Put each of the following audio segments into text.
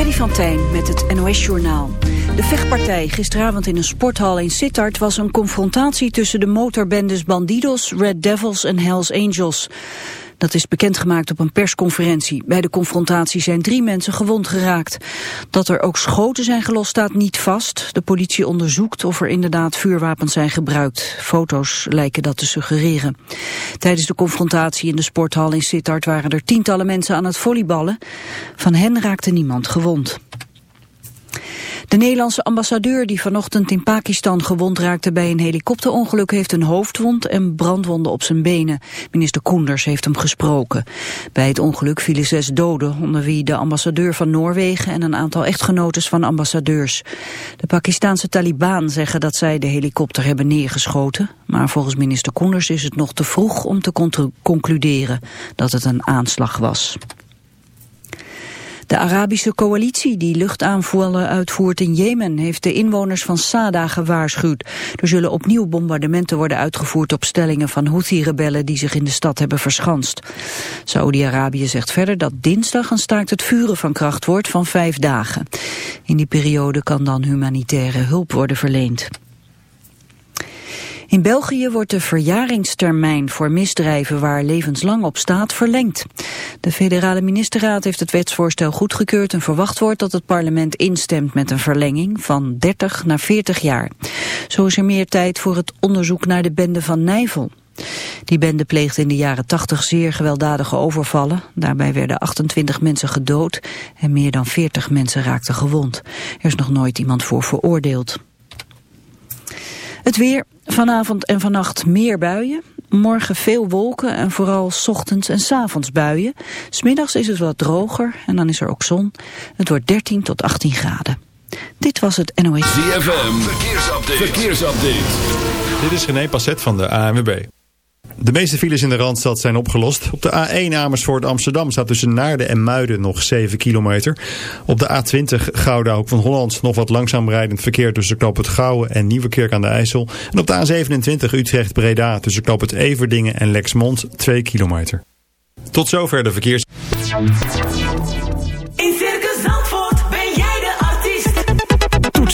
Freddy van Tijn met het NOS-journaal. De vechtpartij gisteravond in een sporthal in Sittard was een confrontatie tussen de motorbendes Bandidos, Red Devils en Hells Angels. Dat is bekendgemaakt op een persconferentie. Bij de confrontatie zijn drie mensen gewond geraakt. Dat er ook schoten zijn gelost staat niet vast. De politie onderzoekt of er inderdaad vuurwapens zijn gebruikt. Foto's lijken dat te suggereren. Tijdens de confrontatie in de sporthal in Sittard waren er tientallen mensen aan het volleyballen. Van hen raakte niemand gewond. De Nederlandse ambassadeur die vanochtend in Pakistan gewond raakte bij een helikopterongeluk heeft een hoofdwond en brandwonden op zijn benen. Minister Koenders heeft hem gesproken. Bij het ongeluk vielen zes doden, onder wie de ambassadeur van Noorwegen en een aantal echtgenotes van ambassadeurs. De Pakistanse Taliban zeggen dat zij de helikopter hebben neergeschoten, maar volgens minister Koenders is het nog te vroeg om te concluderen dat het een aanslag was. De Arabische coalitie die luchtaanvallen uitvoert in Jemen heeft de inwoners van Sada gewaarschuwd. Er zullen opnieuw bombardementen worden uitgevoerd op stellingen van Houthi-rebellen die zich in de stad hebben verschanst. Saoedi-Arabië zegt verder dat dinsdag een staakt het vuren van kracht wordt van vijf dagen. In die periode kan dan humanitaire hulp worden verleend. In België wordt de verjaringstermijn voor misdrijven waar levenslang op staat verlengd. De federale ministerraad heeft het wetsvoorstel goedgekeurd en verwacht wordt dat het parlement instemt met een verlenging van 30 naar 40 jaar. Zo is er meer tijd voor het onderzoek naar de bende van Nijvel. Die bende pleegde in de jaren 80 zeer gewelddadige overvallen. Daarbij werden 28 mensen gedood en meer dan 40 mensen raakten gewond. Er is nog nooit iemand voor veroordeeld. Het weer, vanavond en vannacht meer buien. Morgen veel wolken en vooral ochtends en s avonds buien. Smiddags is het wat droger en dan is er ook zon. Het wordt 13 tot 18 graden. Dit was het NOS. ZFM, verkeersupdate. verkeersupdate. Dit is René Passet van de ANWB. De meeste files in de Randstad zijn opgelost. Op de A1 Amersfoort Amsterdam staat tussen Naarden en Muiden nog 7 kilometer. Op de A20 Gouda Hoek van Holland nog wat langzaam rijdend verkeer tussen Knoop het Gouwen en Nieuwekerk aan de IJssel. En op de A27 Utrecht Breda tussen Knoop het Everdingen en Lexmond 2 kilometer. Tot zover de verkeers...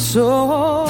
So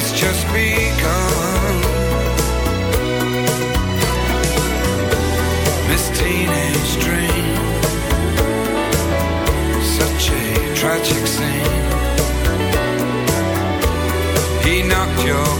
it's just begun. This teenage dream, such a tragic scene. He knocked your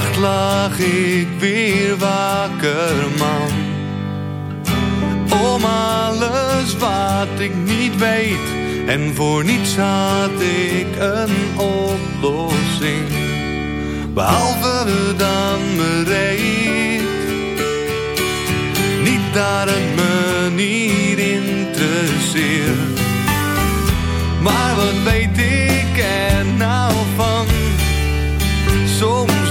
nacht lag ik weer wakker, man. Om alles wat ik niet weet. En voor niets had ik een oplossing. Behalve dan bereid. Niet daar een niet interesseert. Maar wat weet ik er nou van? Soms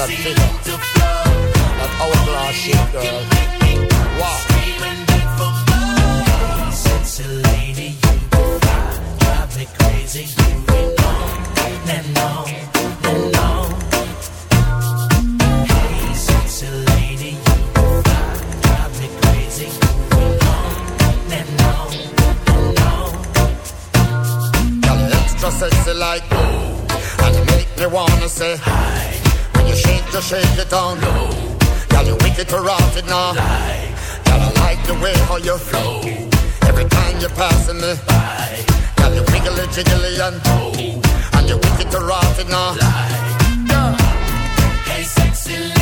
that figure. That hourglass shape, girl. shake it down low. Girl, you wicked to rock it now. Lie. Girl, I like the way how you flow. Every time you're passing me by. Girl, you wiggly jiggly and oh. And you wicked to rock it now. Lie. Girl. Hey, sexy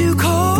too cold.